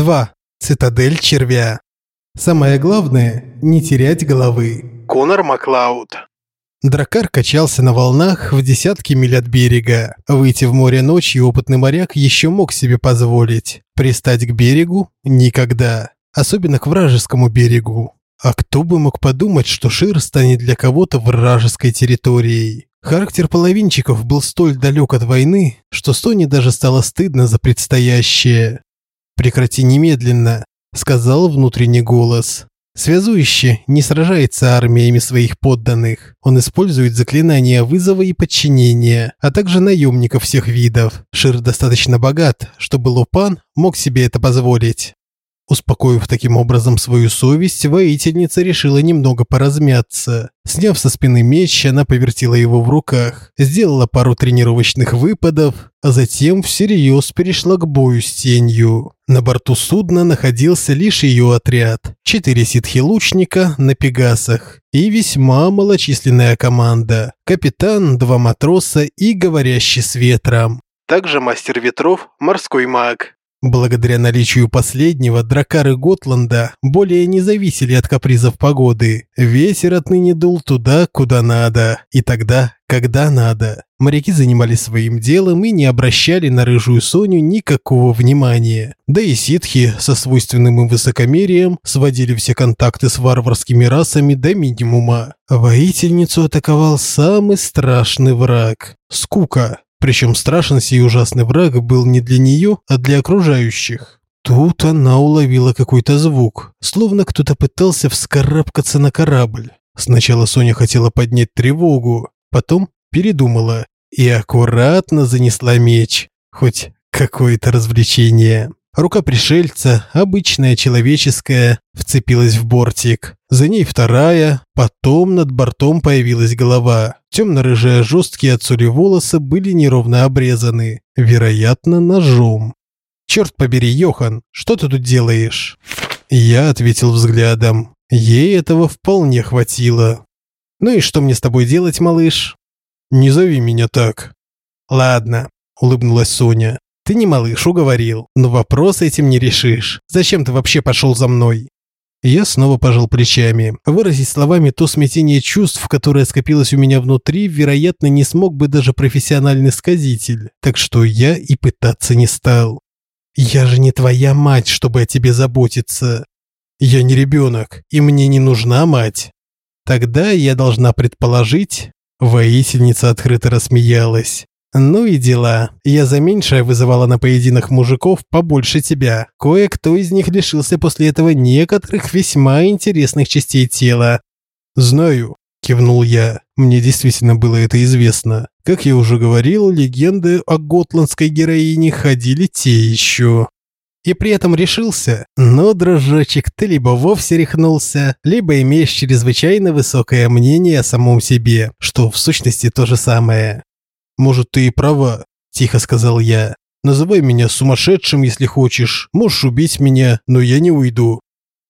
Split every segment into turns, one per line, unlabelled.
2. Цитадель червя. Самое главное – не терять головы.
Конор Маклауд.
Дракар качался на волнах в десятки миль от берега. Выйти в море ночью опытный моряк еще мог себе позволить. Пристать к берегу – никогда. Особенно к вражескому берегу. А кто бы мог подумать, что Шир станет для кого-то вражеской территорией? Характер половинчиков был столь далек от войны, что Соне даже стало стыдно за предстоящее. «Прекрати немедленно», – сказал внутренний голос. Связующий не сражается армиями своих подданных. Он использует заклинания вызова и подчинения, а также наемников всех видов. Шир достаточно богат, чтобы Лупан мог себе это позволить. Успокоив таким образом свою совесть, воительница решила немного поразмяться. Сняв со спины меч, она повертела его в руках, сделала пару тренировочных выпадов, а затем всерьез перешла к бою с тенью. На борту судна находился лишь ее отряд. Четыре ситхи-лучника на пегасах и весьма малочисленная команда. Капитан, два матроса и говорящий с ветром.
Также мастер ветров, морской маг.
Благодаря наличию последнего, дракары Готланда более не зависели от капризов погоды. Ветер отныне дул туда, куда надо, и тогда, когда надо. Моряки занимались своим делом и не обращали на рыжую Соню никакого внимания. Да и ситхи со свойственным им высокомерием сводили все контакты с варварскими расами до минимума. Воительницу атаковал самый страшный враг – скука. Причем страшен сей ужасный враг был не для нее, а для окружающих. Тут она уловила какой-то звук, словно кто-то пытался вскарабкаться на корабль. Сначала Соня хотела поднять тревогу, потом передумала и аккуратно занесла меч. Хоть какое-то развлечение. Рука пришельца, обычная человеческая, вцепилась в бортик. За ней вторая, потом над бортом появилась голова. Темно-рыжие жесткие от соли волосы были неровно обрезаны, вероятно, ножом. «Черт побери, Йохан, что ты тут делаешь?» Я ответил взглядом. Ей этого вполне хватило. «Ну и что мне с тобой делать, малыш?» «Не зови меня так». «Ладно», – улыбнулась Соня. «Ты не малыш, уговорил. Но вопрос этим не решишь. Зачем ты вообще пошел за мной?» Я снова пожал плечами. Выразить словами то смятение чувств, которое скопилось у меня внутри, вероятно, не смог бы даже профессиональный сказитель. Так что я и пытаться не стал. «Я же не твоя мать, чтобы о тебе заботиться. Я не ребенок, и мне не нужна мать». Тогда я должна предположить... Воительница открыто рассмеялась. Ну и дела. Я за меньшее вызывала на поединок мужиков побольше тебя. Кое-кто из них лишился после этого некоторых весьма интересных частей тела. Знаю, кивнул я. Мне действительно было это известно. Как я уже говорил, легенды о готландской героине ходили те еще. И при этом решился, но, дружочек, ты либо вовсе рехнулся, либо имеешь чрезвычайно высокое мнение о самом себе, что в сущности то же самое. «Может, ты и права», – тихо сказал я. «Называй меня сумасшедшим, если хочешь. Можешь убить меня, но я не уйду».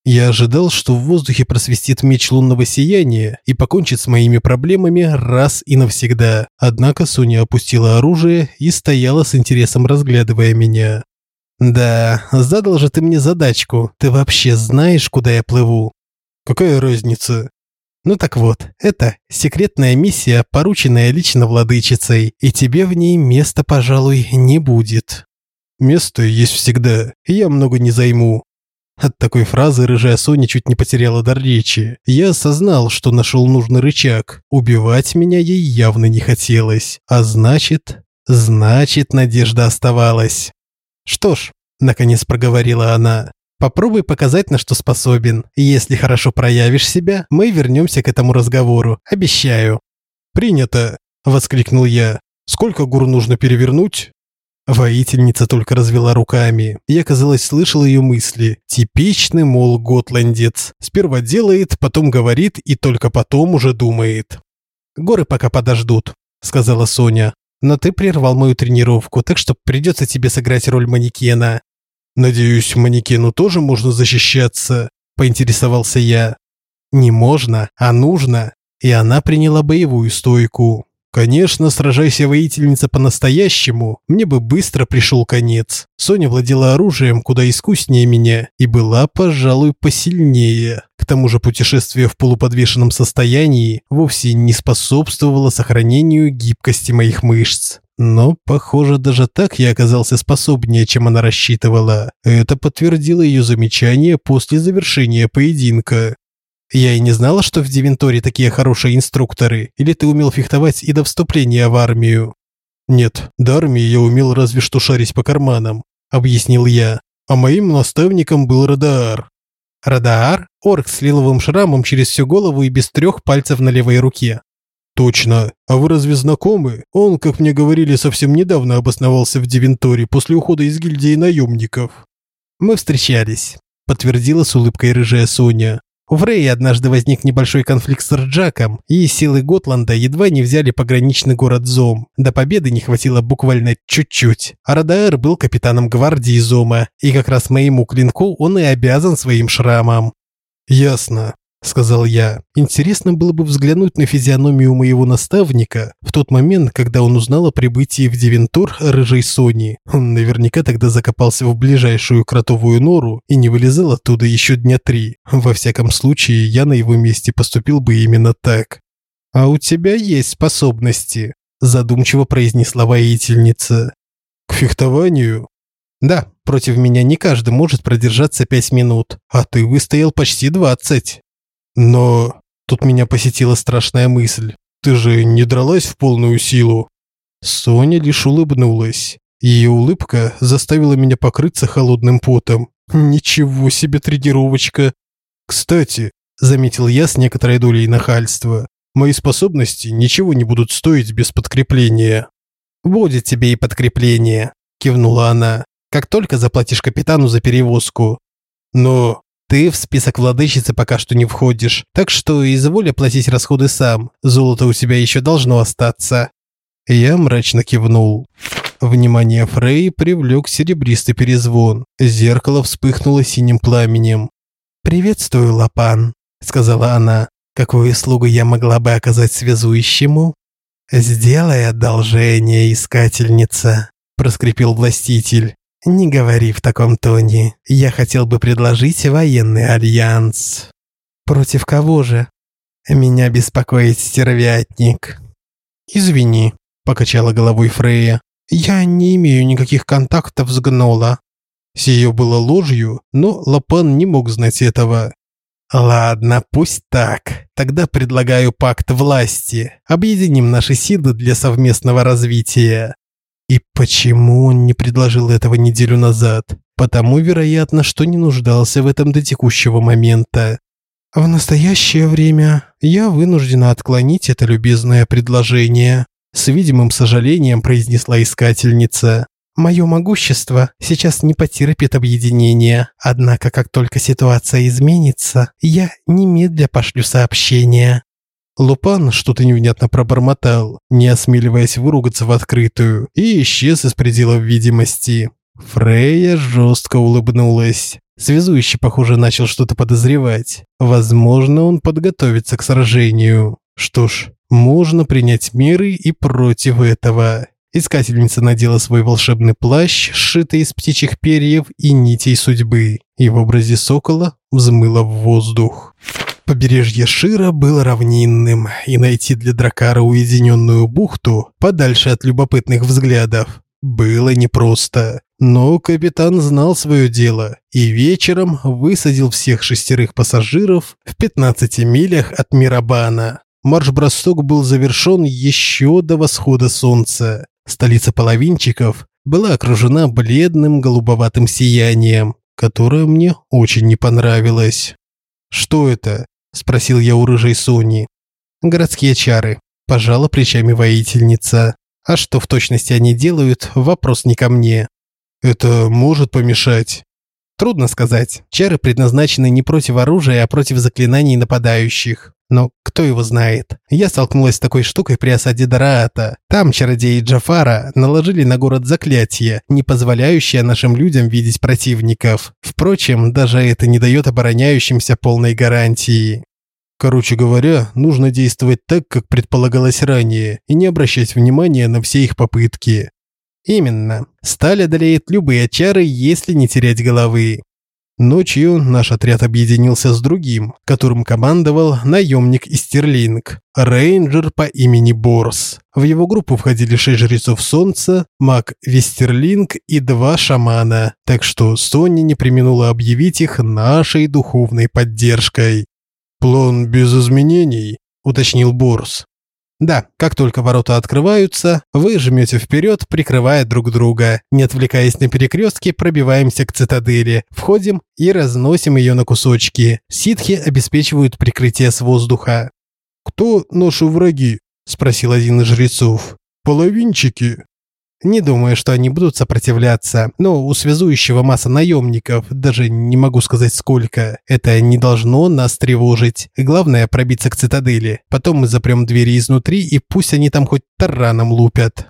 Я ожидал, что в воздухе просвистит меч лунного сияния и покончит с моими проблемами раз и навсегда. Однако Соня опустила оружие и стояла с интересом разглядывая меня. «Да, задал же ты мне задачку. Ты вообще знаешь, куда я плыву?» «Какая разница?» Ну так вот, это секретная миссия, порученная лично владычицей, и тебе в ней места, пожалуй, не будет. Место есть всегда, и я много не займу. От такой фразы рыжая Соня чуть не потеряла дар речи. Я осознал, что нашел нужный рычаг. Убивать меня ей явно не хотелось. А значит, значит, надежда оставалась. Что ж, наконец проговорила она. Попробуй показать, на что способен. Если хорошо проявишь себя, мы вернемся к этому разговору. Обещаю». «Принято!» – воскликнул я. «Сколько гур нужно перевернуть?» Воительница только развела руками. Я, казалось, слышал ее мысли. Типичный, мол, готландец. Сперва делает, потом говорит и только потом уже думает. «Горы пока подождут», – сказала Соня. «Но ты прервал мою тренировку, так что придется тебе сыграть роль манекена. «Надеюсь, манекену тоже можно защищаться?» – поинтересовался я. «Не можно, а нужно». И она приняла боевую стойку. Конечно, сражайся воительница по-настоящему, мне бы быстро пришел конец. Соня владела оружием куда искуснее меня и была, пожалуй, посильнее. К тому же путешествие в полуподвешенном состоянии вовсе не способствовало сохранению гибкости моих мышц. Но, похоже, даже так я оказался способнее, чем она рассчитывала. Это подтвердило ее замечание после завершения поединка. Я и не знала, что в Дивенторе такие хорошие инструкторы. Или ты умел фехтовать и до вступления в армию? Нет, до армии я умел разве что шарить по карманам, объяснил я. А моим наставником был Радаар. Радаар – орк с лиловым шрамом через всю голову и без трех пальцев на левой руке. Точно. А вы разве знакомы? Он, как мне говорили, совсем недавно обосновался в Дивенторе после ухода из гильдии наемников. Мы встречались, подтвердила с улыбкой рыжая Соня. У Фрей однажды возник небольшой конфликт с Рджаком, и силы Готланда едва не взяли пограничный город Зом. До победы не хватило буквально чуть-чуть. А Радаэр был капитаном гвардии Зома, и как раз моему клинку он и обязан своим шрамом. Ясно сказал я. Интересно было бы взглянуть на физиономию моего наставника в тот момент, когда он узнал о прибытии в Девентур рыжей Сони. Он наверняка тогда закопался в ближайшую кротовую нору и не вылезал оттуда еще дня три. Во всяком случае, я на его месте поступил бы именно так. А у тебя есть способности, задумчиво произнесла воительница. К фехтованию? Да, против меня не каждый может продержаться пять минут, а ты выстоял почти двадцать. Но тут меня посетила страшная мысль. Ты же не дралась в полную силу. Соня лишь улыбнулась. Ее улыбка заставила меня покрыться холодным потом. Ничего себе тренировочка. Кстати, заметил я с некоторой долей нахальства. Мои способности ничего не будут стоить без подкрепления. Будет тебе и подкрепление, кивнула она. Как только заплатишь капитану за перевозку. Но ты в список владычицы пока что не входишь, так что изволь оплатить расходы сам. Золото у тебя еще должно остаться». Я мрачно кивнул. Внимание Фрей привлек серебристый перезвон. Зеркало вспыхнуло синим пламенем. «Приветствую, Лапан», – сказала она. «Какую услугу я могла бы оказать связующему?» «Сделай одолжение, искательница», – проскрипел властитель. «Не говори в таком тоне. Я хотел бы предложить военный альянс». «Против кого же?» «Меня беспокоит стервятник». «Извини», – покачала головой Фрея. «Я не имею никаких контактов с Гнола». Сие было ложью, но Лапан не мог знать этого. «Ладно, пусть так. Тогда предлагаю пакт власти. Объединим наши силы для совместного развития». И почему он не предложил этого неделю назад? Потому, вероятно, что не нуждался в этом до текущего момента. В настоящее время я вынуждена отклонить это любезное предложение, с видимым сожалением произнесла искательница. Мое могущество сейчас не потерпит объединения, однако как только ситуация изменится, я немедля пошлю сообщение. Лупан что-то невнятно пробормотал, не осмеливаясь выругаться в открытую, и исчез из пределов видимости. Фрейя жестко улыбнулась. Связующий, похоже, начал что-то подозревать. Возможно, он подготовится к сражению. Что ж, можно принять меры и против этого. Искательница надела свой волшебный плащ, сшитый из птичьих перьев и нитей судьбы, и в образе сокола взмыла в воздух. Побережье Шира было равнинным, и найти для Дракара уединенную бухту, подальше от любопытных взглядов, было непросто. Но капитан знал свое дело и вечером высадил всех шестерых пассажиров в 15 милях от Мирабана. Марш-бросок был завершен еще до восхода солнца. Столица половинчиков была окружена бледным голубоватым сиянием, которое мне очень не понравилось. Что это? Спросил я у рыжей Сони. Городские чары, пожала плечами воительница. А что в точности они делают, вопрос не ко мне. Это может помешать. Трудно сказать. Чары предназначены не против оружия, а против заклинаний нападающих. Но кто его знает? Я столкнулась с такой штукой при осаде Дараата. Там чародеи Джафара наложили на город заклятие, не позволяющее нашим людям видеть противников. Впрочем, даже это не дает обороняющимся полной гарантии. Короче говоря, нужно действовать так, как предполагалось ранее, и не обращать внимания на все их попытки. Именно. Сталь одолеет любые чары, если не терять головы. Ночью наш отряд объединился с другим, которым командовал наемник из Стерлинг, рейнджер по имени Борс. В его группу входили шесть жрецов солнца, маг Вестерлинг и два шамана, так что Соня не применула объявить их нашей духовной поддержкой. «План без изменений», – уточнил Борс. Да, как только ворота открываются, вы жмете вперед, прикрывая друг друга. Не отвлекаясь на перекрестке, пробиваемся к цитадели, входим и разносим ее на кусочки. Ситхи обеспечивают прикрытие с воздуха.
«Кто наши враги?» – спросил один из жрецов. «Половинчики».
Не думаю, что они будут сопротивляться, но у связующего масса наемников, даже не могу сказать сколько. Это не должно нас тревожить. Главное пробиться к цитадели. Потом мы запрем двери изнутри и пусть они там хоть тараном лупят.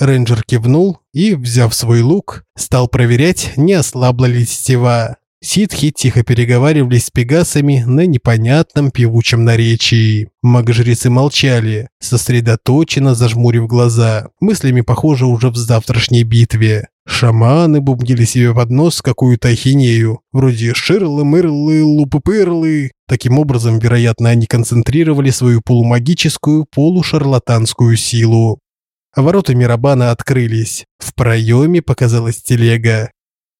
Рейнджер кивнул и, взяв свой лук, стал проверять, не ослабла ли тетива. Ситхи тихо переговаривались с пегасами на непонятном певучем наречии. Магожрецы молчали, сосредоточенно зажмурив глаза, мыслями, похоже, уже в завтрашней битве. Шаманы бубнили себе под нос какую-то ахинею, вроде ширлы-мырлы, лупы-пырлы. Таким образом, вероятно, они концентрировали свою полумагическую, полушарлатанскую силу. Ворота Мирабана открылись. В проеме показалась телега.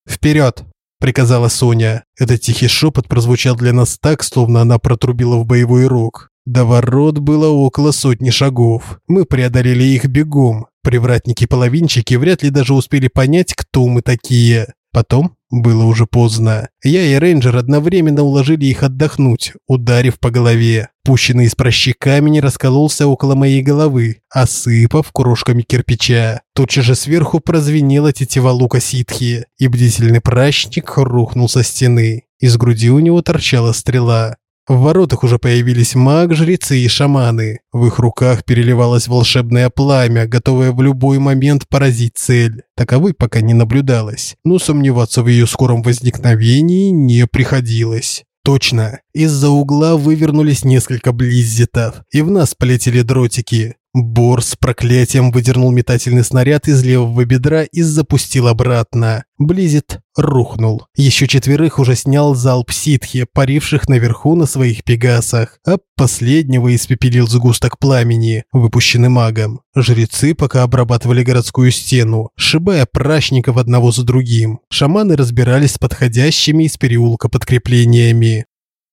«Вперед!» Приказала Соня. Этот тихий шепот прозвучал для нас так, словно она протрубила в боевой рог. До ворот было около сотни шагов. Мы преодолели их бегом. Привратники-половинчики вряд ли даже успели понять, кто мы такие. Потом было уже поздно. Я и рейнджер одновременно уложили их отдохнуть, ударив по голове. Пущенный из прощи камень раскололся около моей головы, осыпав крошками кирпича. Тотчас же сверху прозвенела тетива лука ситхи, и бдительный пращник рухнул со стены. Из груди у него торчала стрела. В воротах уже появились маг, жрецы и шаманы. В их руках переливалось волшебное пламя, готовое в любой момент поразить цель. Таковой пока не наблюдалось, но сомневаться в ее скором возникновении не приходилось. Точно, из-за угла вывернулись несколько близзетов, и в нас полетели дротики. Бор с проклятием выдернул метательный снаряд из левого бедра и запустил обратно. Близит рухнул. Еще четверых уже снял залп ситхи, паривших наверху на своих пегасах, а последнего испепелил сгусток пламени, выпущенный магом. Жрецы пока обрабатывали городскую стену, сшибая прачников одного за другим. Шаманы разбирались с подходящими из переулка подкреплениями.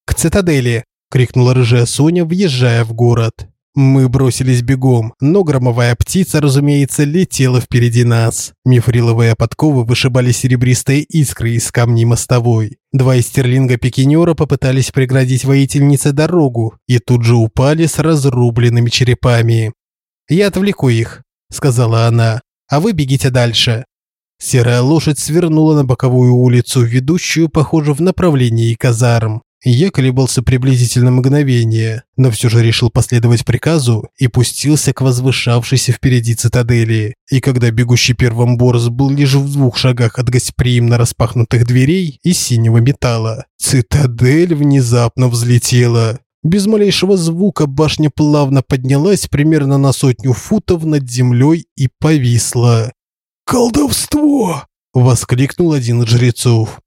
«К цитадели!» – крикнула рыжая Соня, въезжая в город. Мы бросились бегом, но громовая птица, разумеется, летела впереди нас. Мифриловые подковы вышибали серебристые искры из камней мостовой. Два истерлинга-пикинера попытались преградить воительнице дорогу и тут же упали с разрубленными черепами. «Я отвлеку их», – сказала она, – «а вы бегите дальше». Серая лошадь свернула на боковую улицу, ведущую, похоже, в направлении казарм. Я колебался приблизительно мгновение, но все же решил последовать приказу и пустился к возвышавшейся впереди цитадели. И когда бегущий первым Борс был лишь в двух шагах от гостеприимно распахнутых дверей из синего металла, цитадель внезапно взлетела. Без малейшего звука башня плавно поднялась примерно на сотню футов над землей и повисла. «Колдовство!» – воскликнул один из жрецов.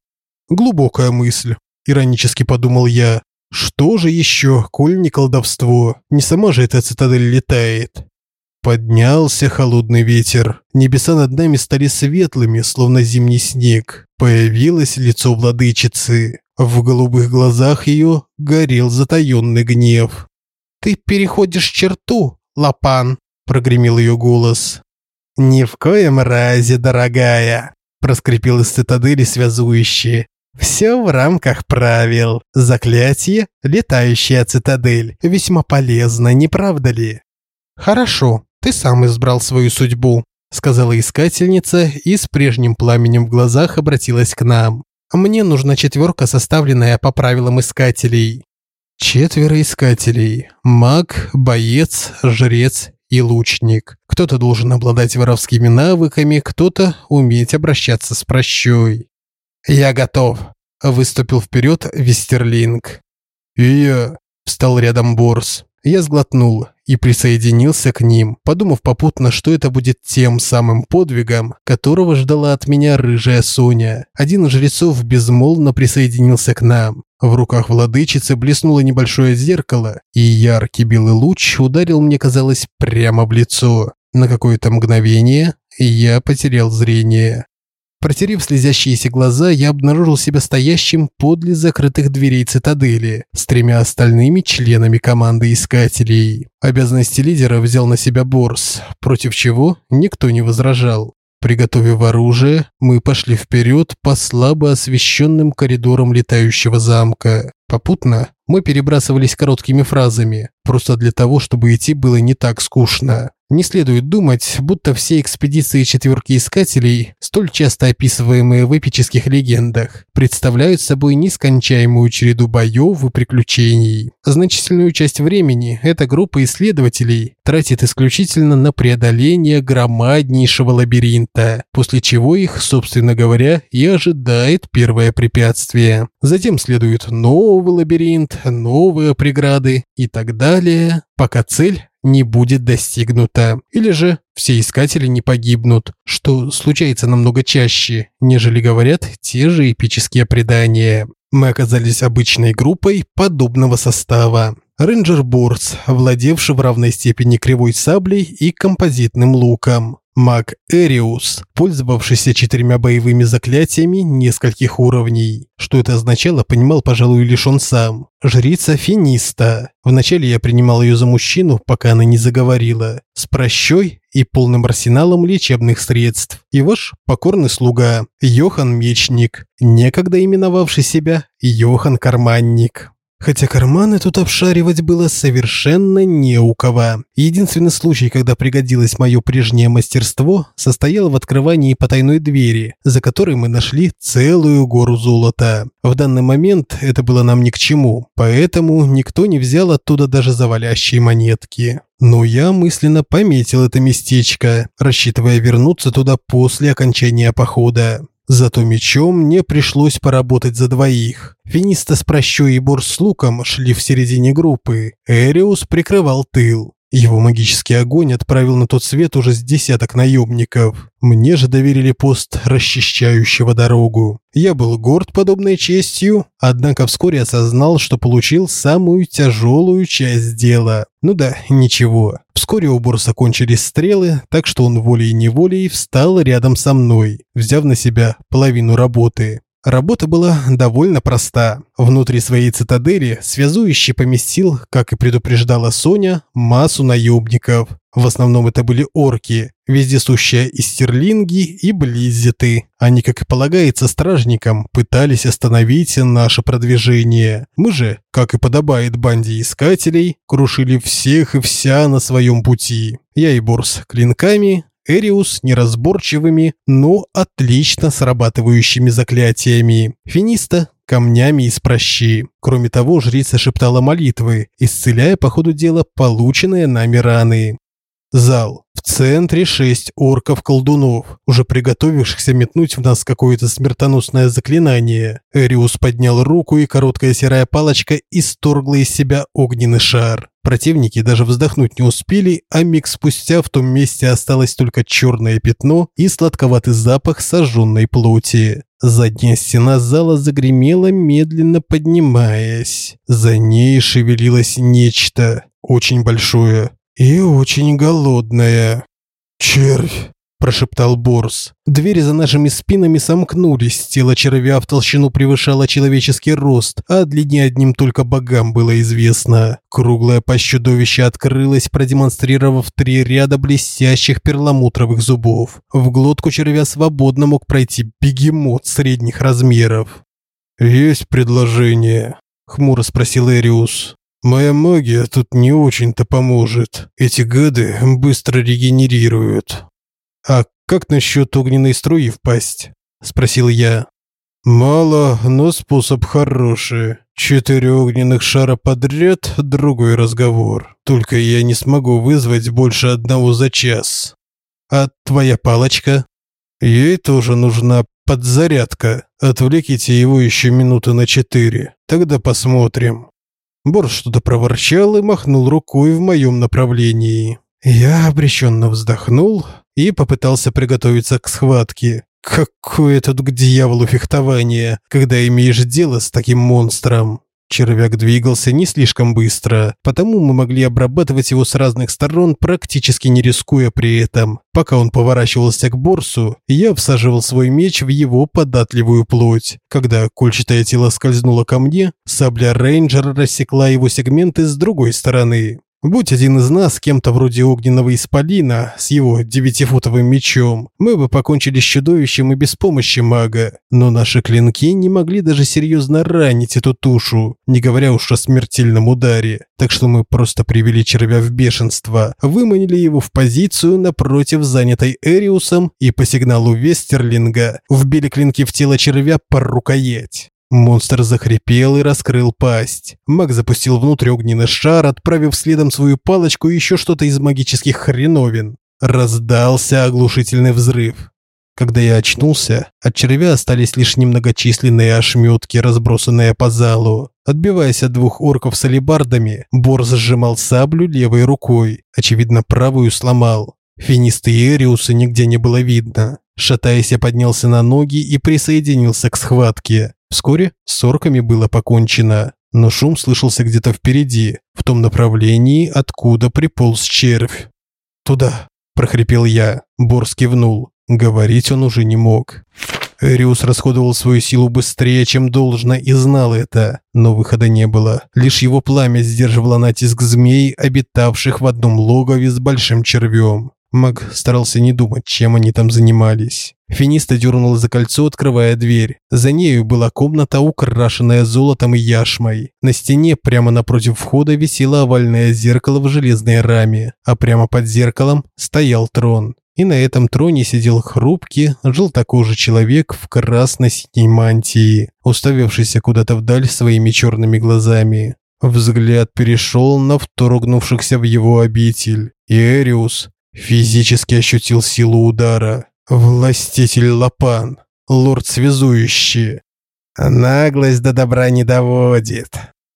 Глубокая мысль. Иронически подумал я. Что же еще, коль не колдовство? Не сама же эта цитадель летает. Поднялся холодный ветер. Небеса над нами стали светлыми, словно зимний снег. Появилось лицо владычицы. В голубых глазах ее горел затаенный гнев. «Ты переходишь черту, Лапан», – прогремел ее голос. «Ни в коем разе, дорогая», – проскрипел из цитадели связующий. Все в рамках правил. Заклятие, летающая цитадель, весьма полезно, не правда ли? Хорошо, ты сам избрал свою судьбу, сказала искательница и с прежним пламенем в глазах обратилась к нам. Мне нужна четверка, составленная по правилам искателей. Четверо искателей. Маг, боец, жрец и лучник. Кто-то должен обладать воровскими навыками, кто-то уметь обращаться с прощой. «Я готов», – выступил вперед Вестерлинг.
«И я», –
встал рядом Борс. Я сглотнул и присоединился к ним, подумав попутно, что это будет тем самым подвигом, которого ждала от меня рыжая Соня. Один из жрецов безмолвно присоединился к нам. В руках владычицы блеснуло небольшое зеркало, и яркий белый луч ударил мне, казалось, прямо в лицо. На какое-то мгновение я потерял зрение. Протерев слезящиеся глаза, я обнаружил себя стоящим подле закрытых дверей цитадели с тремя остальными членами команды искателей. Обязанности лидера взял на себя Борс, против чего никто не возражал. Приготовив оружие, мы пошли вперед по слабо освещенным коридорам летающего замка. Попутно мы перебрасывались короткими фразами, просто для того, чтобы идти было не так скучно. Не следует думать, будто все экспедиции четверки искателей, столь часто описываемые в эпических легендах, представляют собой нескончаемую череду боев и приключений. Значительную часть времени эта группа исследователей тратит исключительно на преодоление громаднейшего лабиринта, после чего их, собственно говоря, и ожидает первое препятствие. Затем следует новый лабиринт, новые преграды и так далее, пока цель не будет достигнута. Или же все искатели не погибнут, что случается намного чаще, нежели говорят те же эпические предания. Мы оказались обычной группой подобного состава. Рейнджер Борс, владевший в равной степени кривой саблей и композитным луком маг Эриус, пользовавшийся четырьмя боевыми заклятиями нескольких уровней. Что это означало, понимал, пожалуй, лишь он сам. Жрица Финиста. Вначале я принимал ее за мужчину, пока она не заговорила. С прощой и полным арсеналом лечебных средств. И ваш покорный слуга, Йохан Мечник, некогда именовавший себя Йохан Карманник. Хотя карманы тут обшаривать было совершенно не у кого. Единственный случай, когда пригодилось мое прежнее мастерство, состоял в открывании потайной двери, за которой мы нашли целую гору золота. В данный момент это было нам ни к чему, поэтому никто не взял оттуда даже завалящие монетки. Но я мысленно пометил это местечко, рассчитывая вернуться туда после окончания похода. Зато мечом мне пришлось поработать за двоих. Финиста с прощой и Бор с луком шли в середине группы. Эриус прикрывал тыл. Его магический огонь отправил на тот свет уже с десяток наемников. Мне же доверили пост расчищающего дорогу. Я был горд подобной честью, однако вскоре осознал, что получил самую тяжелую часть дела. Ну да, ничего. Вскоре у Борса кончились стрелы, так что он волей-неволей встал рядом со мной, взяв на себя половину работы. Работа была довольно проста. Внутри своей цитадели связующий поместил, как и предупреждала Соня, массу наемников. В основном это были орки, вездесущие истерлинги и близзеты. Они, как и полагается стражникам, пытались остановить наше продвижение. Мы же, как и подобает банде искателей, крушили всех и вся на своем пути. Я и Борс клинками, Эриус неразборчивыми, но отлично срабатывающими заклятиями. Финиста камнями из прощи. Кроме того, жрица шептала молитвы, исцеляя по ходу дела полученные нами раны. Зал. В центре шесть орков-колдунов, уже приготовившихся метнуть в нас какое-то смертоносное заклинание. Эриус поднял руку, и короткая серая палочка исторгла из себя огненный шар. Противники даже вздохнуть не успели, а миг спустя в том месте осталось только черное пятно и сладковатый запах сожженной плоти. Задняя стена зала загремела, медленно поднимаясь. За ней шевелилось нечто очень большое и очень голодное. «Червь!» прошептал Борс. Двери за нашими спинами сомкнулись, тело червя в толщину превышало человеческий рост, а о длине одним только богам было известно. Круглая пасть чудовища открылась, продемонстрировав три ряда блестящих перламутровых зубов. В глотку червя свободно мог пройти бегемот средних размеров. «Есть предложение?» – хмуро спросил Эриус. «Моя магия тут не очень-то поможет. Эти гады быстро регенерируют. «А как насчет огненной струи впасть?» – спросил я. «Мало, но способ хороший. Четыре огненных шара подряд – другой разговор. Только я не смогу вызвать больше одного за час. А твоя палочка? Ей тоже нужна подзарядка. Отвлеките его еще минуты на четыре. Тогда посмотрим». Бор что-то проворчал и махнул рукой в моем направлении. Я обреченно вздохнул и попытался приготовиться к схватке. Какое тут к дьяволу фехтование, когда имеешь дело с таким монстром. Червяк двигался не слишком быстро, потому мы могли обрабатывать его с разных сторон, практически не рискуя при этом. Пока он поворачивался к борсу, я всаживал свой меч в его податливую плоть. Когда кольчатое тело скользнуло ко мне, сабля рейнджера рассекла его сегменты с другой стороны. Будь один из нас кем-то вроде огненного исполина с его девятифутовым мечом, мы бы покончили с чудовищем и без помощи мага. Но наши клинки не могли даже серьезно ранить эту тушу, не говоря уж о смертельном ударе. Так что мы просто привели червя в бешенство, выманили его в позицию напротив занятой Эриусом и по сигналу Вестерлинга вбили клинки в тело червя по рукоять. Монстр захрипел и раскрыл пасть. Маг запустил внутрь огненный шар, отправив следом свою палочку и еще что-то из магических хреновин. Раздался оглушительный взрыв. Когда я очнулся, от червя остались лишь немногочисленные ошметки, разбросанные по залу. Отбиваясь от двух орков с алебардами, Бор сжимал саблю левой рукой, очевидно, правую сломал. Финисты и Эриуса нигде не было видно. Шатаясь, я поднялся на ноги и присоединился к схватке. Вскоре с орками было покончено, но шум слышался где-то впереди, в том направлении, откуда приполз червь. «Туда!» – прохрипел я. Борс кивнул. Говорить он уже не мог. Эриус расходовал свою силу быстрее, чем должно, и знал это. Но выхода не было. Лишь его пламя сдерживало натиск змей, обитавших в одном логове с большим червем. Маг старался не думать, чем они там занимались. Финиста дернула за кольцо, открывая дверь. За нею была комната, украшенная золотом и яшмой. На стене прямо напротив входа висело овальное зеркало в железной раме, а прямо под зеркалом стоял трон. И на этом троне сидел хрупкий, желтокожий человек в красно-синей мантии, уставившийся куда-то вдаль своими черными глазами. Взгляд перешел на вторгнувшихся в его обитель. И Физически ощутил силу удара. Властитель Лапан, лорд связующий. Наглость до добра не доводит.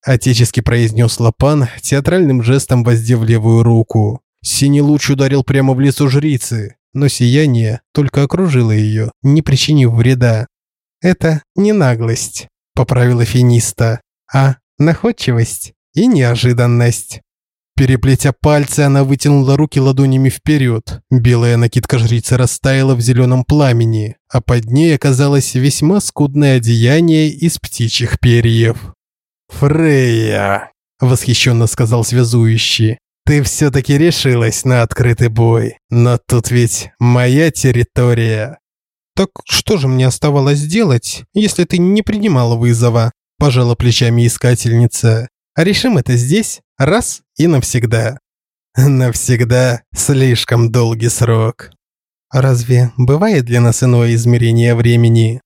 Отечески произнес Лапан, театральным жестом воздев левую руку. Синий луч ударил прямо в лицо жрицы, но сияние только окружило ее, не причинив вреда. «Это не наглость», – поправила Финиста, – «а находчивость и неожиданность». Переплетя пальцы, она вытянула руки ладонями вперед. Белая накидка жрицы растаяла в зеленом пламени, а под ней оказалось весьма скудное одеяние из птичьих перьев. «Фрея!» – восхищенно сказал связующий. «Ты все-таки решилась на открытый бой, но тут ведь моя территория». «Так что же мне оставалось делать, если ты не принимала вызова?» – пожала плечами искательница. «Решим это здесь, раз и навсегда. Навсегда слишком долгий срок. Разве бывает для нас иное измерение времени?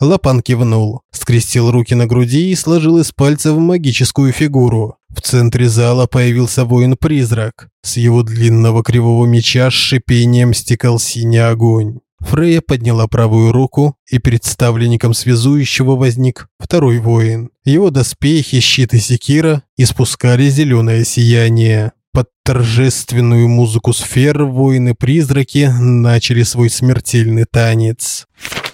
Лапан кивнул, скрестил руки на груди и сложил из пальцев магическую фигуру. В центре зала появился воин-призрак. С его длинного кривого меча с шипением стекал синий огонь. Фрея подняла правую руку, и перед ставленником связующего возник второй воин. Его доспехи, щит и секира испускали зеленое сияние. Под торжественную музыку сфер воины-призраки начали свой смертельный танец.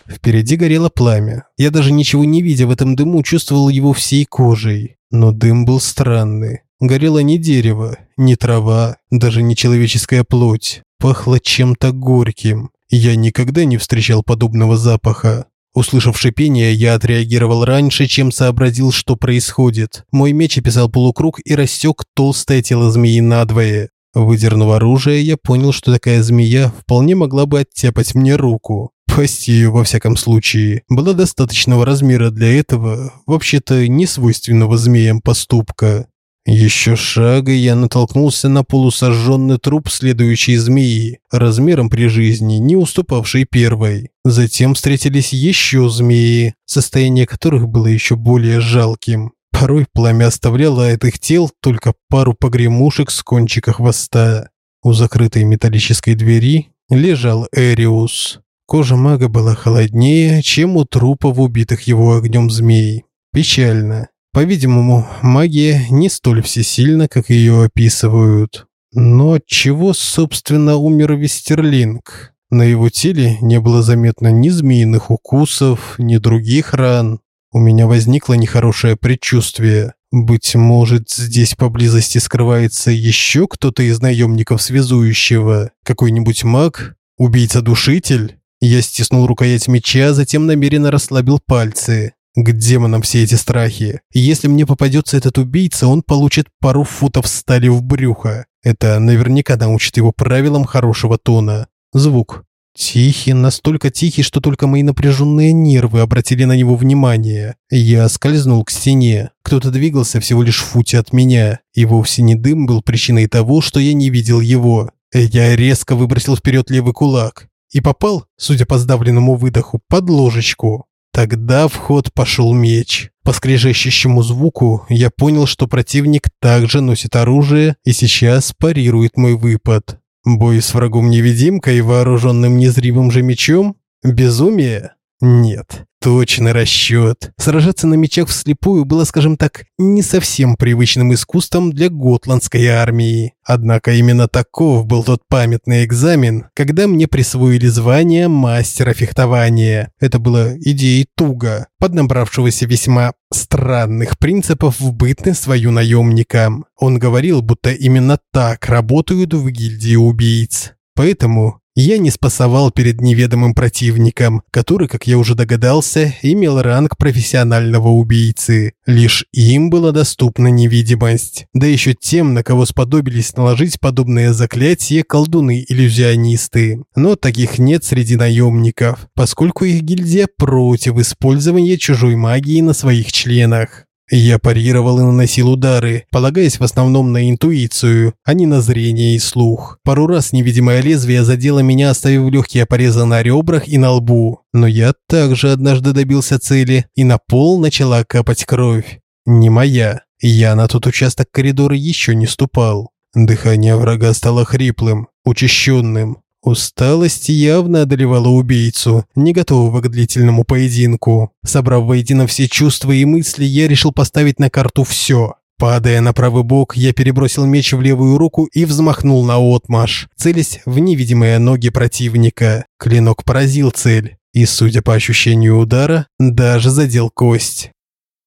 Впереди горело пламя. Я даже ничего не видя в этом дыму, чувствовал его всей кожей. Но дым был странный. Горело не дерево, не трава, даже не человеческая плоть. Пахло чем-то горьким. Я никогда не встречал подобного запаха. Услышав шипение, я отреагировал раньше, чем сообразил, что происходит. Мой меч описал полукруг и рассек толстое тело змеи надвое. Выдернув оружие, я понял, что такая змея вполне могла бы оттяпать мне руку. Пасть ее, во всяком случае, была достаточного размера для этого, вообще-то не свойственного змеям поступка. Еще шаг, я натолкнулся на полусожженный труп следующей змеи, размером при жизни не уступавшей первой. Затем встретились еще змеи, состояние которых было еще более жалким. Порой пламя оставляло от их тел только пару погремушек с кончика хвоста. У закрытой металлической двери лежал Эриус. Кожа мага была холоднее, чем у трупов убитых его огнем змей. Печально. По-видимому, магия не столь всесильна, как ее описывают. Но чего, собственно, умер Вестерлинг? На его теле не было заметно ни змеиных укусов, ни других ран. У меня возникло нехорошее предчувствие. Быть может, здесь поблизости скрывается еще кто-то из наемников связующего? Какой-нибудь маг? Убийца-душитель? Я стиснул рукоять меча, затем намеренно расслабил пальцы. К демонам все эти страхи. Если мне попадется этот убийца, он получит пару футов стали в брюхо. Это наверняка научит его правилам хорошего тона. Звук. Тихий, настолько тихий, что только мои напряженные нервы обратили на него внимание. Я скользнул к стене. Кто-то двигался всего лишь в футе от меня, и вовсе не дым был причиной того, что я не видел его. Я резко выбросил вперед левый кулак и попал, судя по сдавленному выдоху, под ложечку. Тогда в ход пошел меч. По скрежещущему звуку я понял, что противник также носит оружие и сейчас парирует мой выпад. Бой с врагом-невидимкой, вооруженным незримым же мечом? Безумие? Нет. Точный расчет. Сражаться на мечах вслепую было, скажем так, не совсем привычным искусством для готландской армии. Однако именно таков был тот памятный экзамен, когда мне присвоили звание мастера фехтования. Это было идеей Туга, поднабравшегося весьма странных принципов в бытность свою наемникам. Он говорил, будто именно так работают в гильдии убийц. Поэтому я не спасовал перед неведомым противником, который, как я уже догадался, имел ранг профессионального убийцы. Лишь им была доступна невидимость. Да еще тем, на кого сподобились наложить подобные заклятия колдуны-иллюзионисты. Но таких нет среди наемников, поскольку их гильдия против использования чужой магии на своих членах. Я парировал и наносил удары, полагаясь в основном на интуицию, а не на зрение и слух. Пару раз невидимое лезвие задело меня, оставив легкие порезы на ребрах и на лбу. Но я также однажды добился цели, и на пол начала капать кровь. Не моя. Я на тот участок коридора еще не ступал. Дыхание врага стало хриплым, учащенным. Усталость явно одолевала убийцу, не готового к длительному поединку. Собрав воедино все чувства и мысли, я решил поставить на карту все. Падая на правый бок, я перебросил меч в левую руку и взмахнул на отмаш, целясь в невидимые ноги противника. Клинок поразил цель и, судя по ощущению удара, даже задел кость.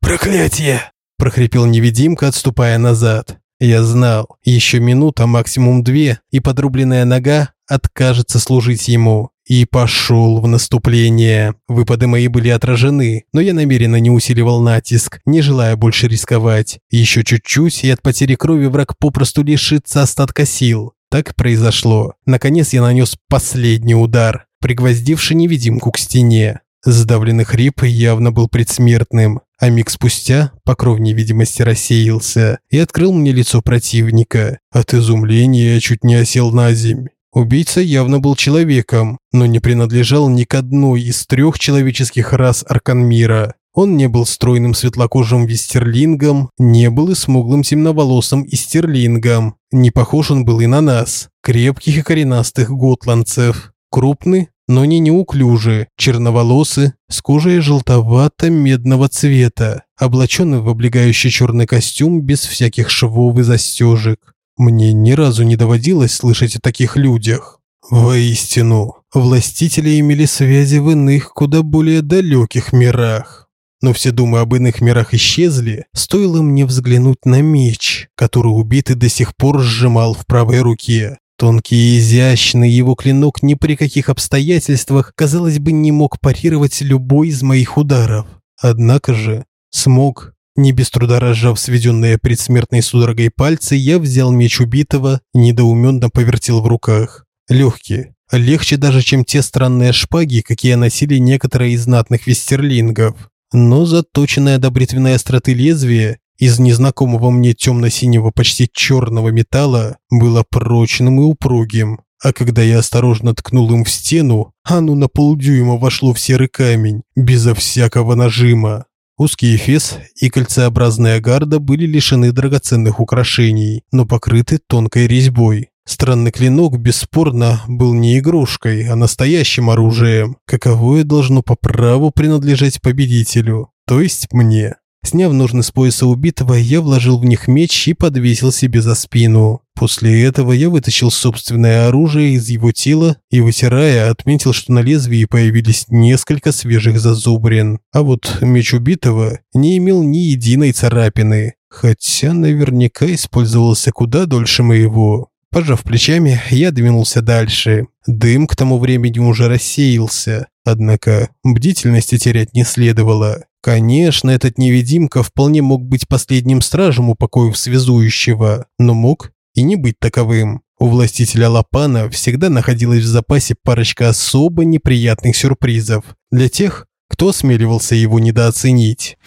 «Проклятие!» – прохрипел невидимка, отступая назад. Я знал, еще минута, максимум две, и подрубленная нога откажется служить ему. И пошел в наступление. Выпады мои были отражены, но я намеренно не усиливал натиск, не желая больше рисковать. Еще чуть-чуть, и от потери крови враг попросту лишится остатка сил. Так произошло. Наконец я нанес последний удар, пригвоздивший невидимку к стене. Сдавленный хрип явно был предсмертным, а миг спустя покров невидимости рассеялся и открыл мне лицо противника. От изумления я чуть не осел на земь. Убийца явно был человеком, но не принадлежал ни к одной из трех человеческих рас Арканмира. Он не был стройным светлокожим вестерлингом, не был и смуглым темноволосым истерлингом. Не похож он был и на нас, крепких и коренастых готландцев. Крупный, но не неуклюжий, черноволосый, с кожей желтовато-медного цвета, облаченный в облегающий черный костюм без всяких швов и застежек. Мне ни разу не доводилось слышать о таких людях. Воистину, властители имели связи в иных, куда более далеких мирах. Но все думы об иных мирах исчезли, стоило мне взглянуть на меч, который убитый до сих пор сжимал в правой руке. Тонкий и изящный его клинок ни при каких обстоятельствах, казалось бы, не мог парировать любой из моих ударов. Однако же смог не без труда разжав сведенные предсмертной судорогой пальцы, я взял меч убитого и недоуменно повертел в руках. Легкий, легче даже, чем те странные шпаги, какие носили некоторые из знатных вестерлингов. Но заточенное до бритвенной остроты лезвие из незнакомого мне темно-синего почти черного металла было прочным и упругим. А когда я осторожно ткнул им в стену, оно на полдюйма вошло в серый камень, безо всякого нажима. Узкий эфес и кольцеобразная гарда были лишены драгоценных украшений, но покрыты тонкой резьбой. Странный клинок бесспорно был не игрушкой, а настоящим оружием, каковое должно по праву принадлежать победителю, то есть мне. Сняв ножны с пояса убитого, я вложил в них меч и подвесил себе за спину. После этого я вытащил собственное оружие из его тела и, вытирая, отметил, что на лезвии появились несколько свежих зазубрин. А вот меч убитого не имел ни единой царапины, хотя наверняка использовался куда дольше моего. Пожав плечами, я двинулся дальше. Дым к тому времени уже рассеялся, однако бдительности терять не следовало. Конечно, этот невидимка вполне мог быть последним стражем у покоев связующего, но мог и не быть таковым. У властителя Лапана всегда находилась в запасе парочка особо неприятных сюрпризов для тех, кто осмеливался его недооценить.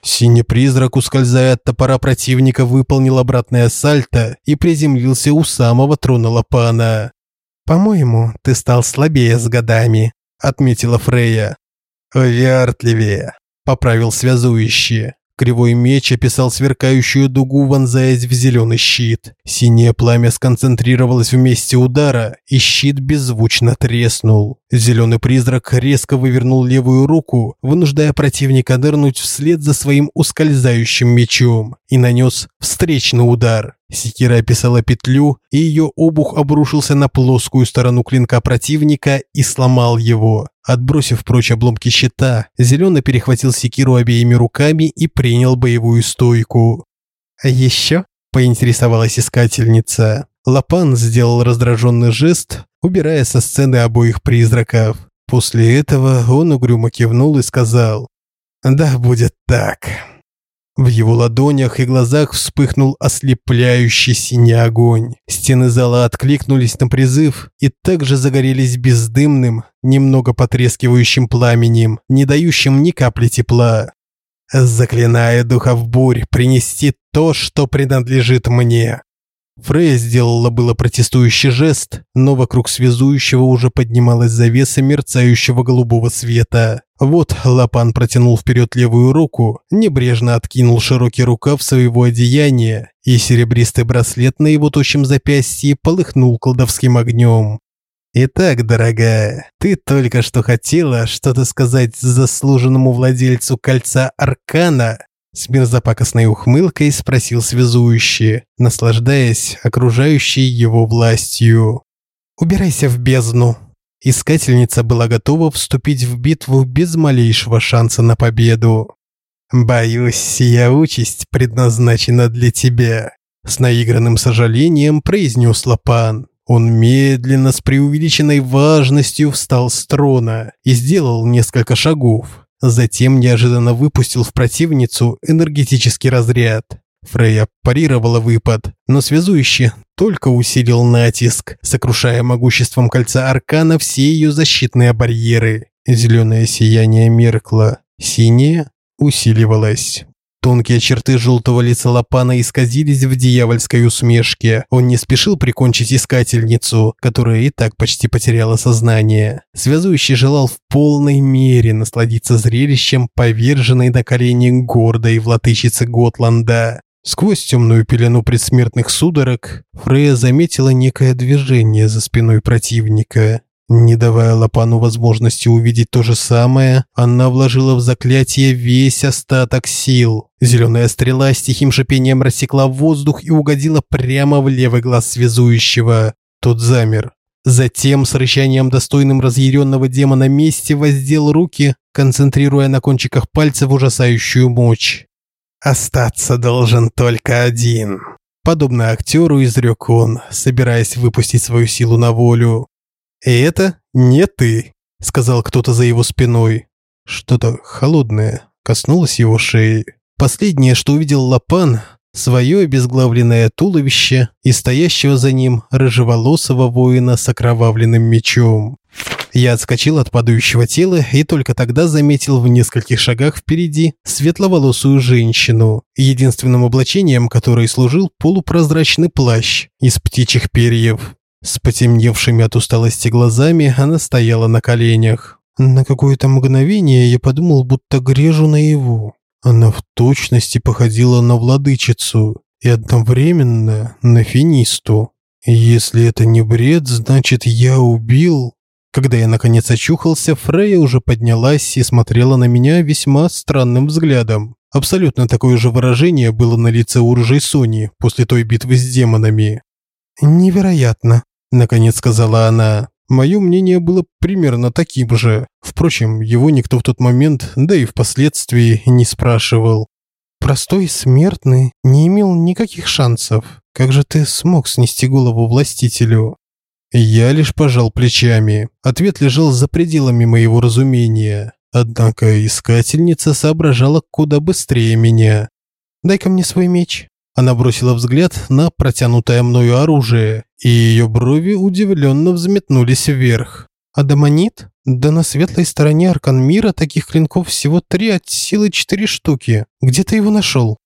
Синий призрак, ускользая от топора противника, выполнил обратное сальто и приземлился у самого трона Лапана. «По-моему, ты стал слабее с годами», – отметила Фрея. «Увертливее», – поправил связующий. Кривой меч описал сверкающую дугу, вонзаясь в зеленый щит. Синее пламя сконцентрировалось в месте удара, и щит беззвучно треснул. Зеленый призрак резко вывернул левую руку, вынуждая противника нырнуть вслед за своим ускользающим мечом, и нанес встречный удар. Секира описала петлю, и ее обух обрушился на плоскую сторону клинка противника и сломал его. Отбросив прочь обломки щита, Зеленый перехватил секиру обеими руками и принял боевую стойку. «Еще?» – поинтересовалась искательница. Лапан сделал раздраженный жест, убирая со сцены обоих призраков. После этого он угрюмо кивнул и сказал «Да будет так». В его ладонях и глазах вспыхнул ослепляющий синий огонь. Стены зала откликнулись на призыв и также загорелись бездымным, немного потрескивающим пламенем, не дающим ни капли тепла. «Заклиная духов бурь принести то, что принадлежит мне», Фрея сделала было протестующий жест, но вокруг связующего уже поднималась завеса мерцающего голубого света. Вот Лапан протянул вперед левую руку, небрежно откинул широкий рукав своего одеяния, и серебристый браслет на его тощем запястье полыхнул колдовским огнем. «Итак, дорогая, ты только что хотела что-то сказать заслуженному владельцу кольца Аркана?» С мерзопакостной ухмылкой спросил связующий, наслаждаясь окружающей его властью. «Убирайся в бездну». Искательница была готова вступить в битву без малейшего шанса на победу. «Боюсь, сия участь предназначена для тебя», с наигранным сожалением произнес Лапан. Он медленно, с преувеличенной важностью встал с трона и сделал несколько шагов. Затем неожиданно выпустил в противницу энергетический разряд. Фрейя парировала выпад, но связующий только усилил натиск, сокрушая могуществом кольца аркана все ее защитные барьеры. Зеленое сияние меркло, синее усиливалось. Тонкие черты желтого лица Лапана исказились в дьявольской усмешке. Он не спешил прикончить искательницу, которая и так почти потеряла сознание. Связующий желал в полной мере насладиться зрелищем поверженной на колени гордой владычицы Готланда. Сквозь темную пелену предсмертных судорог Фрея заметила некое движение за спиной противника. Не давая Лопану возможности увидеть то же самое, она вложила в заклятие весь остаток сил. Зеленая стрела с тихим шипением рассекла воздух и угодила прямо в левый глаз связующего. Тот замер. Затем с рычанием достойным разъяренного демона мести воздел руки, концентрируя на кончиках пальцев ужасающую мощь. «Остаться должен только один», подобно актеру изрек он, собираясь выпустить свою силу на волю. «И это не ты», – сказал кто-то за его спиной. Что-то холодное коснулось его шеи. Последнее, что увидел Лапан, свое обезглавленное туловище и стоящего за ним рыжеволосого воина с окровавленным мечом. Я отскочил от падающего тела и только тогда заметил в нескольких шагах впереди светловолосую женщину, единственным облачением которой служил полупрозрачный плащ из птичьих перьев. С потемневшими от усталости глазами она стояла на коленях. На какое-то мгновение я подумал, будто грежу наяву. Она в точности походила на владычицу и одновременно на финисту. Если это не бред, значит, я убил. Когда я наконец очухался, Фрея уже поднялась и смотрела на меня весьма странным взглядом. Абсолютно такое же выражение было на лице у рыжей Сони после той битвы с демонами.
«Невероятно», –
наконец сказала она. Мое мнение было примерно таким же. Впрочем, его никто в тот момент, да и впоследствии, не спрашивал.
«Простой смертный не имел никаких шансов. Как же ты смог снести голову властителю?»
Я лишь пожал плечами. Ответ лежал за пределами моего разумения. Однако искательница соображала куда быстрее меня.
«Дай-ка мне свой меч».
Она бросила взгляд на протянутое мною оружие, и ее брови удивленно взметнулись вверх.
«Адамонит? Да на светлой стороне аркан мира таких клинков всего три от силы четыре штуки. Где ты его нашел?»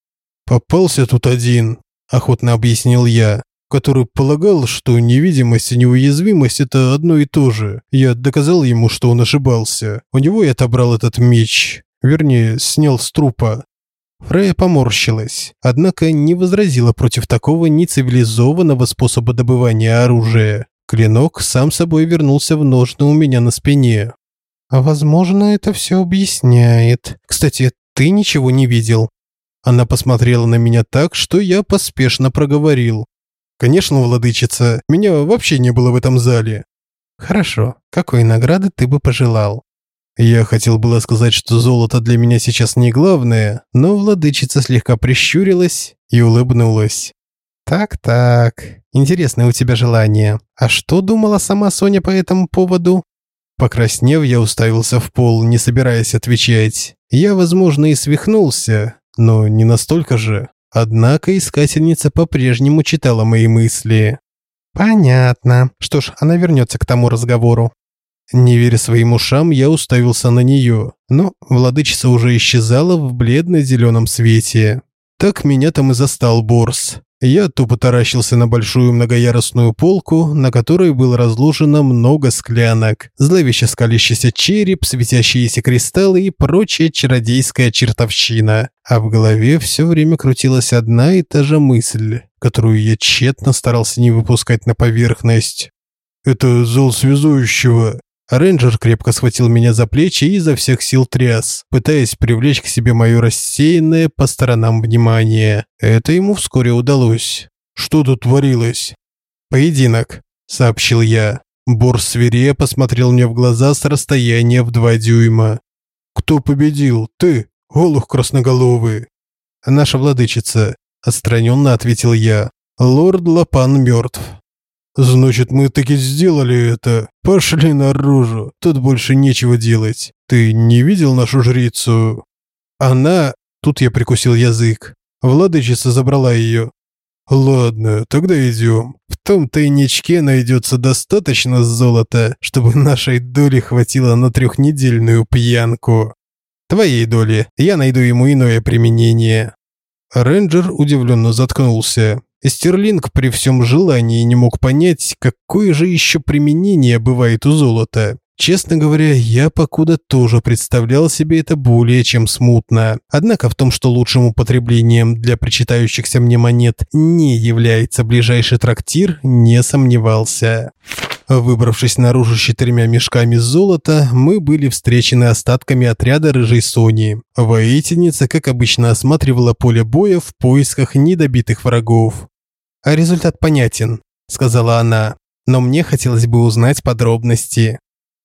«Попался тут один», – охотно объяснил я который полагал, что невидимость и неуязвимость – это одно и то же. Я доказал ему, что он ошибался. У него я отобрал этот меч. Вернее, снял с трупа.
Фрея поморщилась, однако не возразила против такого нецивилизованного способа добывания оружия.
Клинок сам собой вернулся в ножны у меня на спине.
А возможно, это все объясняет. Кстати, ты ничего не видел.
Она посмотрела на меня так, что я поспешно проговорил. Конечно, владычица, меня вообще не было в этом зале.
Хорошо. Какой награды ты бы пожелал?
Я хотел было сказать, что золото для меня сейчас не главное, но владычица слегка прищурилась и улыбнулась.
Так-так. Интересное у тебя желание. А что думала сама Соня по этому поводу?
Покраснев, я уставился в пол, не собираясь отвечать. Я, возможно, и свихнулся, но не настолько же. Однако искательница по-прежнему читала мои мысли.
Понятно. Что ж, она вернется к тому разговору.
Не веря своим ушам, я уставился на нее, но владычица уже исчезала в бледно-зеленом свете. Так меня там и застал Борс. Я тупо таращился на большую многоярусную полку, на которой было разложено много склянок, зловеще скалящийся череп, светящиеся кристаллы и прочая чародейская чертовщина. А в голове все время крутилась одна и та же мысль, которую я тщетно старался не выпускать на поверхность. «Это зол связующего», Рейнджер крепко схватил меня за плечи и изо всех сил тряс, пытаясь привлечь к себе мое рассеянное по сторонам внимание. Это ему вскоре удалось. Что тут творилось? Поединок, сообщил я. Бор свирепо посмотрел мне в глаза с расстояния в два дюйма. Кто победил? Ты, олух красноголовый. Наша владычица, отстраненно ответил я. Лорд Лапан мертв. Значит, мы таки сделали это. Пошли наружу. Тут больше нечего делать. Ты не видел нашу жрицу? Она... Тут я прикусил язык. Владычица забрала ее. Ладно, тогда идем. В том тайничке найдется достаточно золота, чтобы нашей доли хватило на трехнедельную пьянку. Твоей доли. Я найду ему иное применение. Рейнджер удивленно заткнулся. Стерлинг при всем желании не мог понять, какое же еще применение бывает у золота. Честно говоря, я покуда тоже представлял себе это более чем смутно. Однако в том, что лучшим употреблением для причитающихся мне монет не является ближайший трактир, не сомневался. Выбравшись наружу с четырьмя мешками золота, мы были встречены остатками отряда рыжей Сони. Воительница, как обычно, осматривала поле боя в поисках недобитых врагов.
«А результат понятен», – сказала она, – «но мне хотелось бы узнать подробности».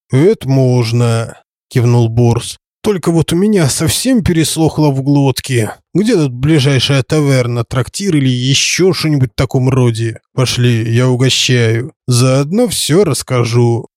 «Это можно», – кивнул Борс. «Только вот у меня совсем переслохло в глотке. Где тут ближайшая таверна, трактир или еще что-нибудь в таком роде? Пошли, я угощаю. Заодно все расскажу».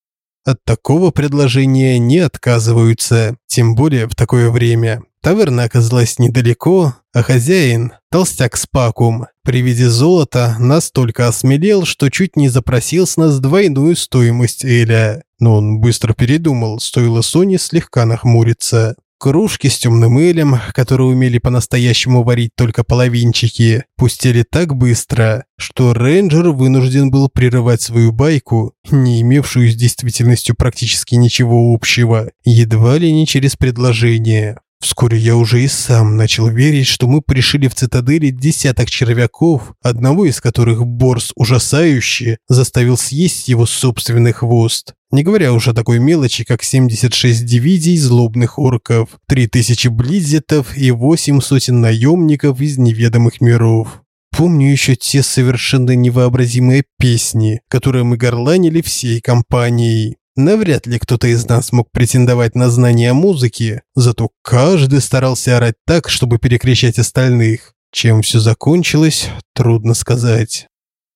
От такого предложения не отказываются, тем более в такое время. Таверна оказалась недалеко, а хозяин, толстяк Спакум, при виде золота настолько осмелел, что чуть не запросил с нас двойную стоимость Эля. Но он быстро передумал, стоило Соне слегка нахмуриться. Кружки с темным элем, которые умели по-настоящему варить только половинчики, пустили так быстро, что рейнджер вынужден был прерывать свою байку, не имевшую с действительностью практически ничего общего, едва ли не через предложение. Вскоре я уже и сам начал верить, что мы пришили в цитадели десяток червяков, одного из которых Борс ужасающе заставил съесть его собственный хвост.
Не говоря уже о такой мелочи, как 76 дивизий злобных орков, 3000 близзетов и 8 сотен наемников из неведомых миров. Помню еще те совершенно невообразимые песни, которые мы горланили всей компанией. Навряд ли кто-то из нас мог претендовать на знание музыки, зато каждый старался орать так, чтобы перекричать остальных. Чем все закончилось, трудно сказать.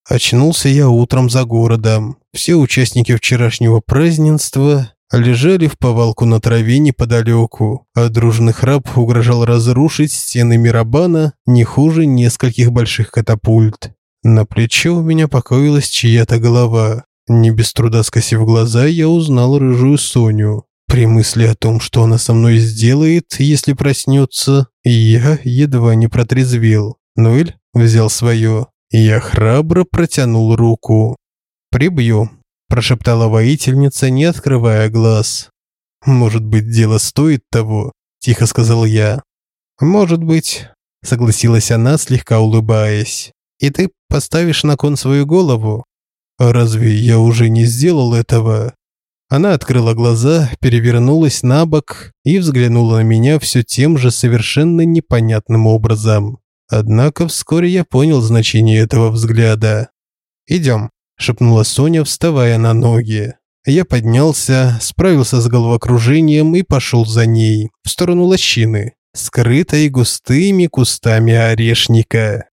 Очнулся я утром за городом. Все участники вчерашнего празднества лежали в повалку на траве неподалеку, а дружный храп угрожал разрушить стены Мирабана не хуже нескольких больших катапульт. На плече у меня покоилась чья-то голова. Не без труда скосив глаза, я узнал рыжую Соню. При мысли о том, что она со мной сделает, если проснется, я едва не протрезвел. Ноэль взял свое. Я храбро протянул руку. «Прибью», – прошептала воительница, не открывая глаз. «Может быть, дело стоит того?» – тихо сказал я. «Может быть», – согласилась она, слегка улыбаясь. «И ты поставишь на кон свою голову?» Разве я уже не сделал этого? Она открыла глаза, перевернулась на бок и взглянула на меня все тем же совершенно непонятным образом. Однако вскоре я понял значение этого взгляда. «Идем», – шепнула Соня, вставая на ноги. Я поднялся, справился с головокружением и пошел за ней, в сторону лощины, скрытой густыми кустами орешника.